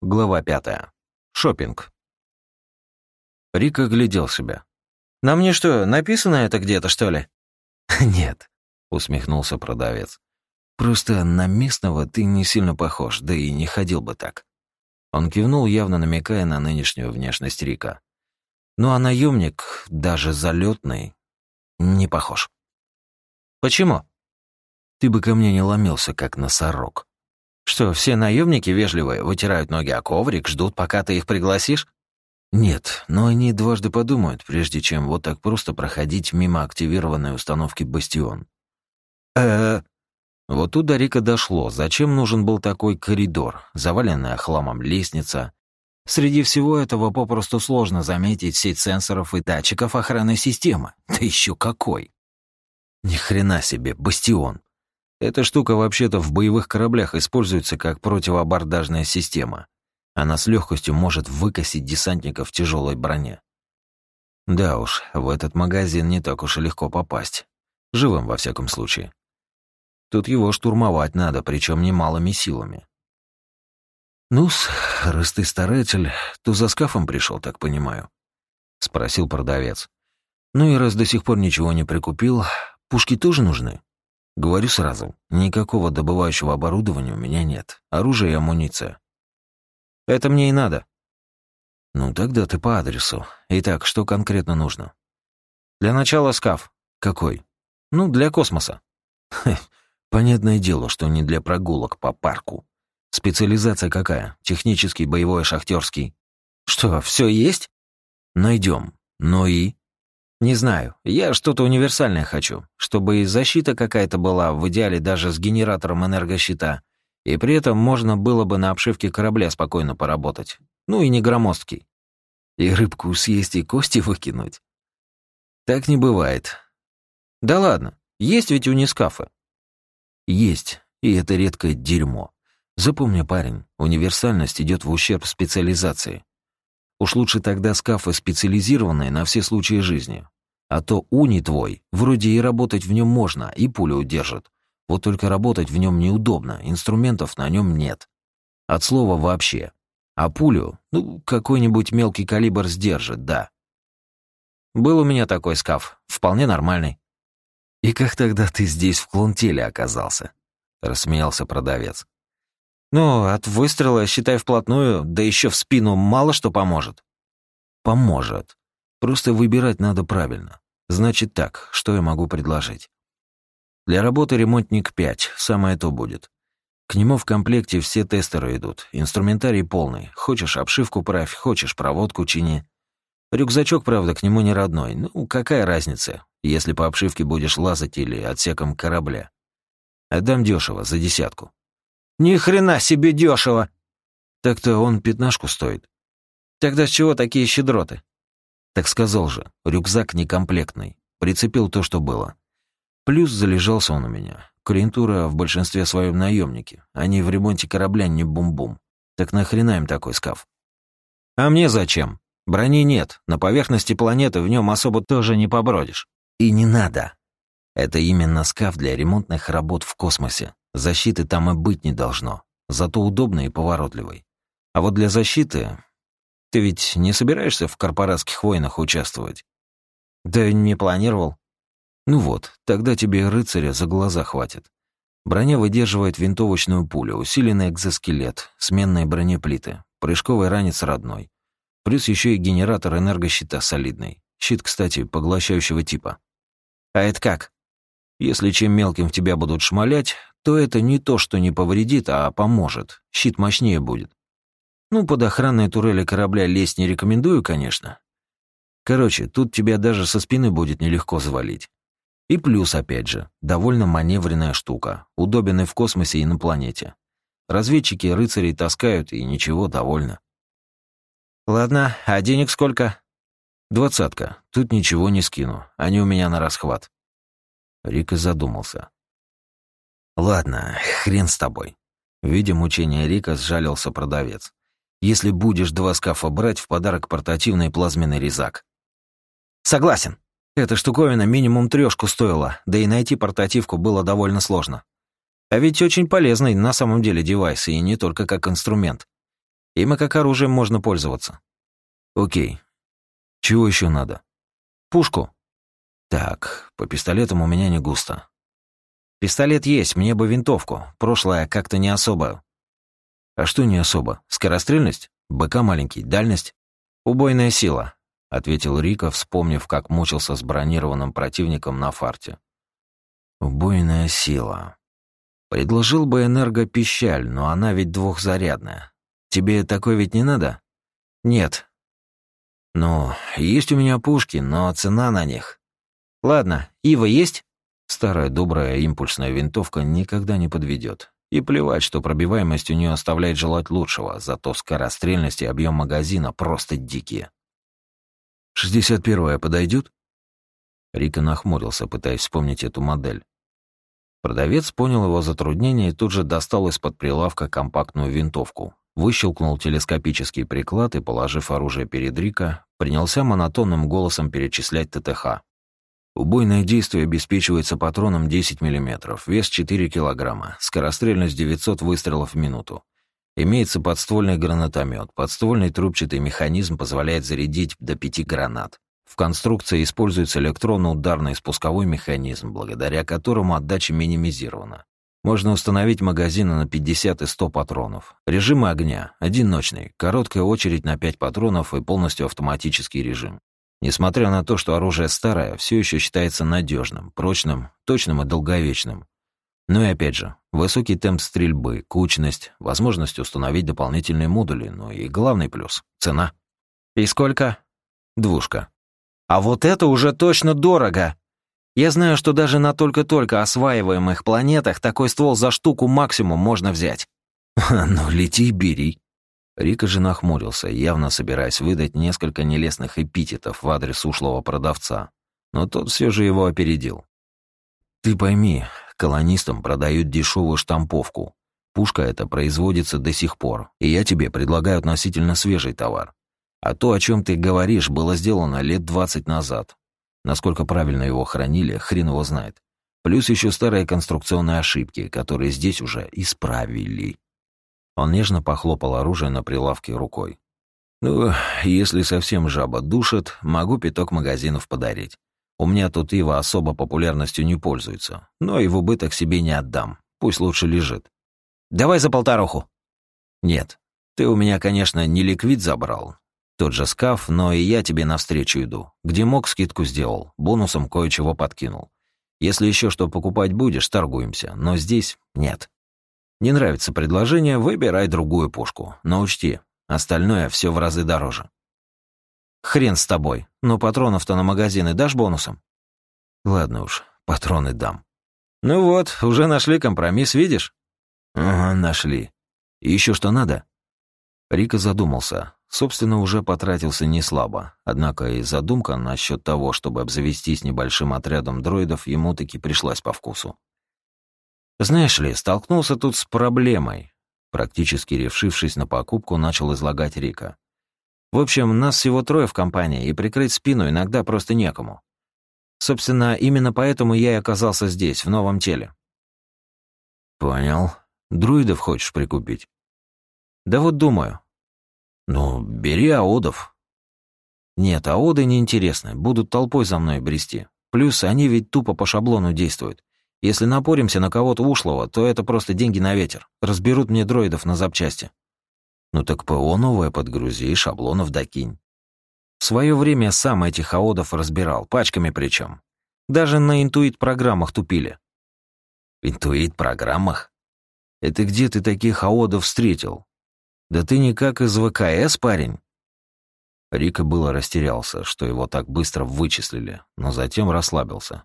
Глава пятая. Шопинг. Рик оглядел себя. «На мне что, написано это где-то, что ли?» «Нет», — усмехнулся продавец. «Просто на местного ты не сильно похож, да и не ходил бы так». Он кивнул, явно намекая на нынешнюю внешность Рика. «Ну а наемник, даже залетный, не похож». «Почему?» «Ты бы ко мне не ломился, как носорог». Что, все наемники вежливые, вытирают ноги о коврик, ждут, пока ты их пригласишь? Нет, но они дважды подумают, прежде чем вот так просто проходить мимо активированной установки «Бастион». э Вот тут до Рика дошло, зачем нужен был такой коридор, заваленная хламом лестница. Среди всего этого попросту сложно заметить сеть сенсоров и датчиков охранной системы. Да еще какой! Ни хрена себе, бастион. Эта штука вообще-то в боевых кораблях используется как противоабордажная система. Она с легкостью может выкосить десантников в тяжелой броне. Да уж, в этот магазин не так уж и легко попасть. Живым, во всяком случае. Тут его штурмовать надо, причем немалыми силами. «Ну-с, раз ты старатель, то за скафом пришел, так понимаю?» — спросил продавец. «Ну и раз до сих пор ничего не прикупил, пушки тоже нужны?» Говорю сразу, никакого добывающего оборудования у меня нет. Оружие и амуниция. Это мне и надо. Ну тогда ты по адресу. Итак, что конкретно нужно? Для начала скаф. Какой? Ну, для космоса. Хе, понятное дело, что не для прогулок по парку. Специализация какая? Технический, боевой, шахтерский? Что, все есть? Найдем. Ну и? Не знаю. Я что-то универсальное хочу, чтобы и защита какая-то была, в идеале даже с генератором энергощита, и при этом можно было бы на обшивке корабля спокойно поработать. Ну и не громоздкий. И рыбку съесть и кости выкинуть. Так не бывает. Да ладно, есть ведь унискафы. Есть, и это редкое дерьмо. Запомни, парень, универсальность идет в ущерб специализации. Уж лучше тогда скафы специализированные на все случаи жизни. А то уни твой, вроде и работать в нем можно, и пулю удержит. Вот только работать в нем неудобно, инструментов на нем нет. От слова вообще. А пулю, ну, какой-нибудь мелкий калибр сдержит, да. Был у меня такой скаф, вполне нормальный. «И как тогда ты здесь в клонтеле оказался?» — рассмеялся продавец. Ну, от выстрела, считай, вплотную, да еще в спину мало что поможет. Поможет. Просто выбирать надо правильно. Значит так, что я могу предложить? Для работы ремонтник 5, самое то будет. К нему в комплекте все тестеры идут, инструментарий полный. Хочешь обшивку правь, хочешь проводку чини. Рюкзачок, правда, к нему не родной. Ну, какая разница, если по обшивке будешь лазать или отсеком корабля. Отдам дешево, за десятку. Ни хрена себе дешево. Так-то он пятнашку стоит. Тогда с чего такие щедроты? Так сказал же, рюкзак некомплектный. Прицепил то, что было. Плюс залежался он у меня. Клиентура в большинстве своем наемники. Они в ремонте корабля не бум-бум. Так нахрена им такой скаф? А мне зачем? Брони нет. На поверхности планеты в нем особо тоже не побродишь. И не надо. Это именно скаф для ремонтных работ в космосе. Защиты там и быть не должно. Зато удобный и поворотливый. А вот для защиты... Ты ведь не собираешься в корпоратских войнах участвовать? Да не планировал. Ну вот, тогда тебе рыцаря за глаза хватит. Броня выдерживает винтовочную пулю, усиленный экзоскелет, сменные бронеплиты, прыжковый ранец родной. Плюс еще и генератор энергощита солидный. Щит, кстати, поглощающего типа. А это как? Если чем мелким в тебя будут шмалять, то это не то, что не повредит, а поможет. Щит мощнее будет. Ну, под охранной турели корабля лезть не рекомендую, конечно. Короче, тут тебя даже со спины будет нелегко завалить. И плюс, опять же, довольно маневренная штука, удобен и в космосе, и на планете. Разведчики рыцарей таскают, и ничего, довольно. Ладно, а денег сколько? Двадцатка. Тут ничего не скину. Они у меня на расхват. Рика задумался. «Ладно, хрен с тобой». Видя мучения Рика, сжалился продавец. «Если будешь два скафа брать, в подарок портативный плазменный резак». «Согласен. Эта штуковина минимум трешку стоила, да и найти портативку было довольно сложно. А ведь очень полезный на самом деле девайс, и не только как инструмент. Им и как оружием можно пользоваться. Окей. Чего еще надо? Пушку. Так, по пистолетам у меня не густо. Пистолет есть, мне бы винтовку. Прошлое как-то не особо. А что не особо? Скорострельность? БК маленький, дальность? Убойная сила, ответил Рика, вспомнив, как мучился с бронированным противником на фарте. Убойная сила. Предложил бы энергопищаль, но она ведь двухзарядная. Тебе такой ведь не надо? Нет. Ну, есть у меня пушки, но цена на них. Ладно, Ива есть? Старая добрая импульсная винтовка никогда не подведет. И плевать, что пробиваемость у нее оставляет желать лучшего, зато скорострельность и объем магазина просто дикие. «Шестьдесят первая подойдет?» Рика нахмурился, пытаясь вспомнить эту модель. Продавец понял его затруднение и тут же достал из-под прилавка компактную винтовку, выщелкнул телескопический приклад и, положив оружие перед Рика, принялся монотонным голосом перечислять ТТХ. Убойное действие обеспечивается патроном 10 мм, вес 4 кг, скорострельность 900 выстрелов в минуту. Имеется подствольный гранатомет. Подствольный трубчатый механизм позволяет зарядить до 5 гранат. В конструкции используется электронно-ударный спусковой механизм, благодаря которому отдача минимизирована. Можно установить магазины на 50 и 100 патронов. Режимы огня. Одиночный. Короткая очередь на 5 патронов и полностью автоматический режим. Несмотря на то, что оружие старое, все еще считается надежным, прочным, точным и долговечным. Ну и опять же, высокий темп стрельбы, кучность, возможность установить дополнительные модули, ну и главный плюс — цена. И сколько? Двушка. А вот это уже точно дорого. Я знаю, что даже на только-только осваиваемых планетах такой ствол за штуку максимум можно взять. Ну, лети и бери. Рика же нахмурился, явно собираясь выдать несколько нелестных эпитетов в адрес ушлого продавца, но тот все же его опередил. «Ты пойми, колонистам продают дешевую штамповку. Пушка эта производится до сих пор, и я тебе предлагаю относительно свежий товар. А то, о чем ты говоришь, было сделано лет двадцать назад. Насколько правильно его хранили, хрен его знает. Плюс еще старые конструкционные ошибки, которые здесь уже исправили. Он нежно похлопал оружие на прилавке рукой. «Ну, если совсем жаба душит, могу пяток магазинов подарить. У меня тут Ива особо популярностью не пользуется, но и в убыток себе не отдам. Пусть лучше лежит». «Давай за полторуху». «Нет, ты у меня, конечно, не ликвид забрал. Тот же скаф, но и я тебе навстречу иду. Где мог, скидку сделал, бонусом кое-чего подкинул. Если еще что покупать будешь, торгуемся, но здесь нет». Не нравится предложение, выбирай другую пушку. Но учти, остальное все в разы дороже. Хрен с тобой, но патронов-то на магазины дашь бонусом? Ладно уж, патроны дам. Ну вот, уже нашли компромисс, видишь? Ага, нашли. Еще что надо? Рика задумался. Собственно, уже потратился не слабо. Однако и задумка насчет того, чтобы обзавестись небольшим отрядом дроидов, ему таки пришлась по вкусу. Знаешь ли, столкнулся тут с проблемой. Практически решившись на покупку, начал излагать Рика. В общем, нас всего трое в компании, и прикрыть спину иногда просто некому. Собственно, именно поэтому я и оказался здесь, в новом теле. Понял. Друидов хочешь прикупить? Да вот думаю. Ну, бери аодов. Нет, аоды неинтересны, будут толпой за мной брести. Плюс они ведь тупо по шаблону действуют. Если напоримся на кого-то ушлого, то это просто деньги на ветер. Разберут мне дроидов на запчасти. Ну так ПО новое подгрузи шаблонов докинь. В свое время сам этих аодов разбирал, пачками причем. Даже на интуит-программах тупили. Интуит-программах? Это где ты таких аодов встретил? Да ты никак из ВКС, парень. Рика было растерялся, что его так быстро вычислили, но затем расслабился.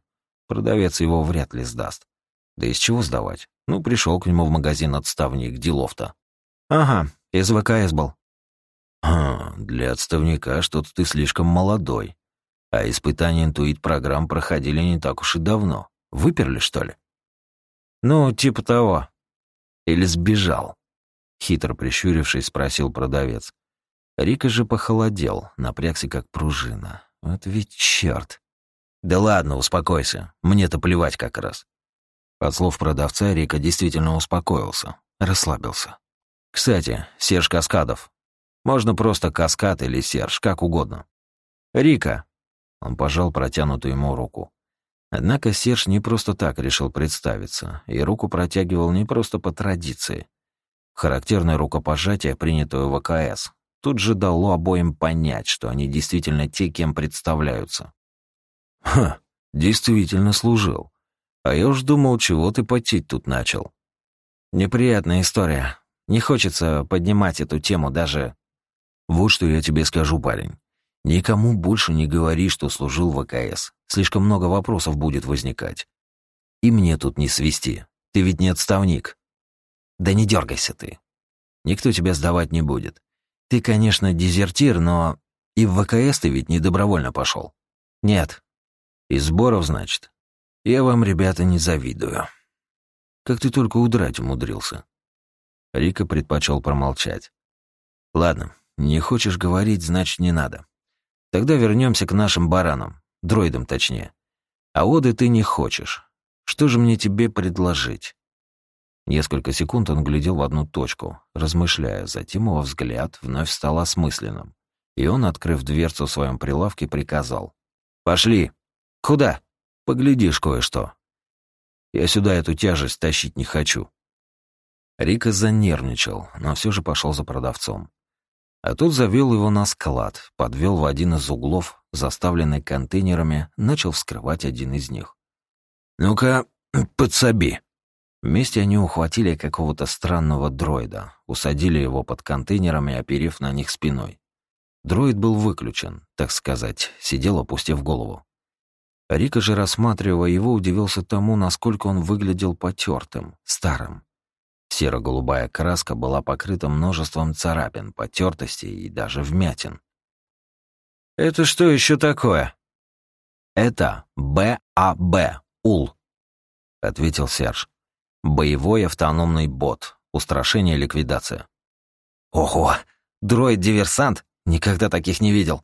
Продавец его вряд ли сдаст. Да из чего сдавать? Ну, пришел к нему в магазин отставник, делов-то. Ага, из ВКС был. А, для отставника что-то ты слишком молодой. А испытания интуит-программ проходили не так уж и давно. Выперли, что ли? Ну, типа того. Или сбежал? Хитро прищурившись, спросил продавец. Рика же похолодел, напрягся как пружина. Вот ведь черт. «Да ладно, успокойся. Мне-то плевать как раз». От слов продавца Рика действительно успокоился, расслабился. «Кстати, Серж Каскадов, Можно просто Каскад или Серж, как угодно. Рика. Он пожал протянутую ему руку. Однако Серж не просто так решил представиться, и руку протягивал не просто по традиции. Характерное рукопожатие, принятое в ВКС, тут же дало обоим понять, что они действительно те, кем представляются. «Ха, действительно служил. А я уж думал, чего ты потеть тут начал». «Неприятная история. Не хочется поднимать эту тему даже...» «Вот что я тебе скажу, парень. Никому больше не говори, что служил в ВКС. Слишком много вопросов будет возникать. И мне тут не свести. Ты ведь не отставник. Да не дергайся ты. Никто тебя сдавать не будет. Ты, конечно, дезертир, но и в ВКС ты ведь не добровольно пошел. Нет. Из сборов, значит. Я вам, ребята, не завидую. Как ты только удрать умудрился. Рика предпочел промолчать. Ладно, не хочешь говорить, значит, не надо. Тогда вернемся к нашим баранам, дроидам точнее. А оды ты не хочешь. Что же мне тебе предложить? Несколько секунд он глядел в одну точку, размышляя, затем его взгляд вновь стал осмысленным. И он, открыв дверцу в своем прилавке, приказал. «Пошли!» «Куда?» «Поглядишь кое-что». «Я сюда эту тяжесть тащить не хочу». Рика занервничал, но все же пошел за продавцом. А тут завел его на склад, подвел в один из углов, заставленный контейнерами, начал вскрывать один из них. «Ну-ка, подсоби». Вместе они ухватили какого-то странного дроида, усадили его под контейнерами, оперев на них спиной. Дроид был выключен, так сказать, сидел, опустив голову. Рика же, рассматривая его, удивился тому, насколько он выглядел потертым, старым. Серо-голубая краска была покрыта множеством царапин, потертостей и даже вмятин. «Это что еще такое?» «Это БАБ, УЛ», — ответил Серж. «Боевой автономный бот. Устрашение ликвидация». «Ого! Дроид-диверсант? Никогда таких не видел».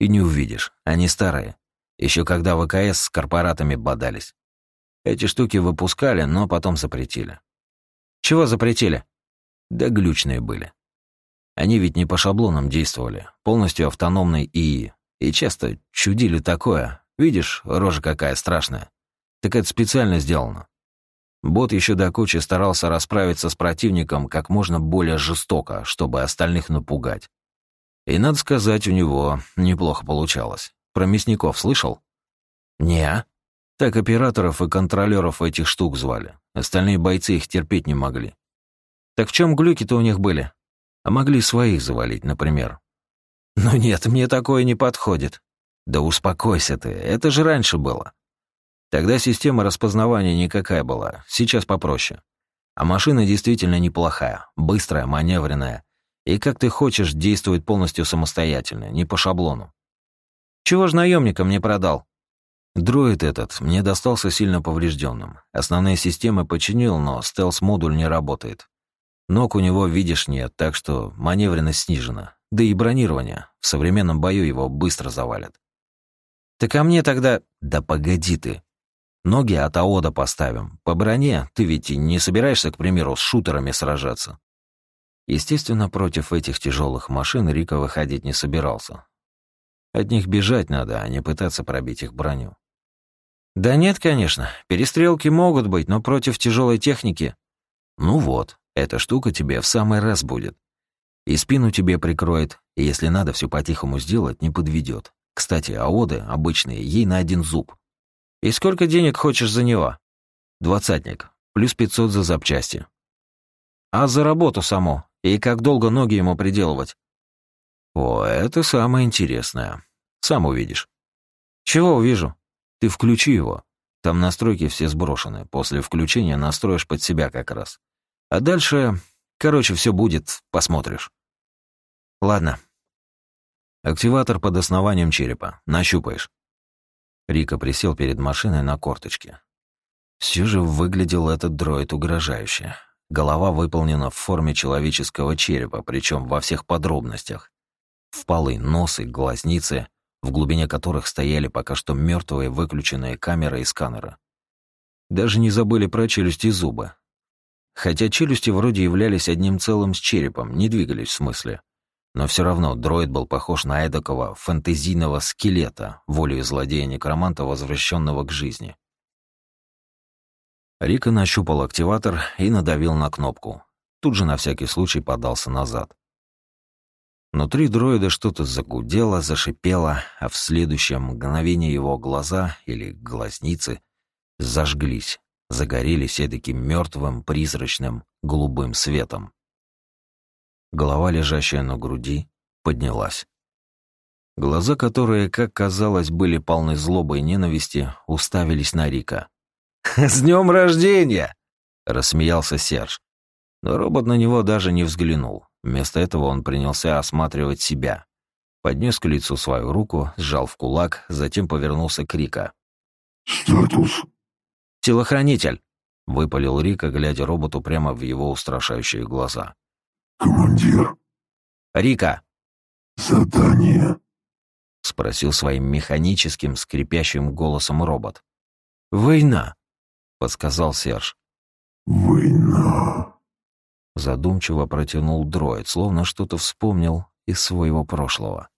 «И не увидишь. Они старые. Еще когда ВКС с корпоратами бодались. Эти штуки выпускали, но потом запретили. Чего запретили? Да глючные были. Они ведь не по шаблонам действовали, полностью автономной ИИ. И часто чудили такое. Видишь, рожа какая страшная. Так это специально сделано. Бот еще до кучи старался расправиться с противником как можно более жестоко, чтобы остальных напугать. И, надо сказать, у него неплохо получалось. Про мясников слышал? не Так операторов и контролеров этих штук звали. Остальные бойцы их терпеть не могли. Так в чем глюки-то у них были? А могли своих завалить, например. Ну нет, мне такое не подходит. Да успокойся ты, это же раньше было. Тогда система распознавания никакая была, сейчас попроще. А машина действительно неплохая, быстрая, маневренная. И как ты хочешь, действует полностью самостоятельно, не по шаблону. Чего ж наемникам не продал? Дроид этот мне достался сильно поврежденным. Основные системы починил, но стелс-модуль не работает. Ног у него, видишь, нет, так что маневренность снижена. Да и бронирование. В современном бою его быстро завалят. Так а мне тогда... Да погоди ты. Ноги от АОДа поставим. По броне ты ведь не собираешься, к примеру, с шутерами сражаться. Естественно, против этих тяжелых машин Рика выходить не собирался. От них бежать надо, а не пытаться пробить их броню. Да нет, конечно. Перестрелки могут быть, но против тяжелой техники... Ну вот, эта штука тебе в самый раз будет. И спину тебе прикроет, и если надо все по-тихому сделать, не подведет. Кстати, аоды обычные, ей на один зуб. И сколько денег хочешь за него? Двадцатник, плюс пятьсот за запчасти. А за работу саму? И как долго ноги ему приделывать? О, это самое интересное. Сам увидишь. Чего увижу? Ты включи его. Там настройки все сброшены. После включения настроишь под себя как раз. А дальше... Короче, все будет, посмотришь. Ладно. Активатор под основанием черепа. Нащупаешь. Рика присел перед машиной на корточке. Все же выглядел этот дроид угрожающе. Голова выполнена в форме человеческого черепа, причем во всех подробностях. Впалый нос и глазницы, в глубине которых стояли пока что мертвые выключенные камеры и сканеры. Даже не забыли про челюсти и зубы. Хотя челюсти вроде являлись одним целым с черепом, не двигались в смысле. Но все равно дроид был похож на эдакого фэнтезийного скелета, волею злодея-некроманта, возвращенного к жизни. Рика нащупал активатор и надавил на кнопку. Тут же на всякий случай подался назад. Внутри дроида что-то загудело, зашипело, а в следующее мгновение его глаза или глазницы зажглись, загорелись эдаким мертвым, призрачным, голубым светом. Голова, лежащая на груди, поднялась. Глаза, которые, как казалось, были полны злобы и ненависти, уставились на Рика. «С днем рождения!» — рассмеялся Серж. Но робот на него даже не взглянул. Вместо этого он принялся осматривать себя. Поднес к лицу свою руку, сжал в кулак, затем повернулся к Рика. «Статус?» «Телохранитель!» — выпалил Рика, глядя роботу прямо в его устрашающие глаза. «Командир?» «Рика!» «Задание?» — спросил своим механическим, скрипящим голосом робот. «Война!» — подсказал Серж. «Война!» Задумчиво протянул дроид, словно что-то вспомнил из своего прошлого.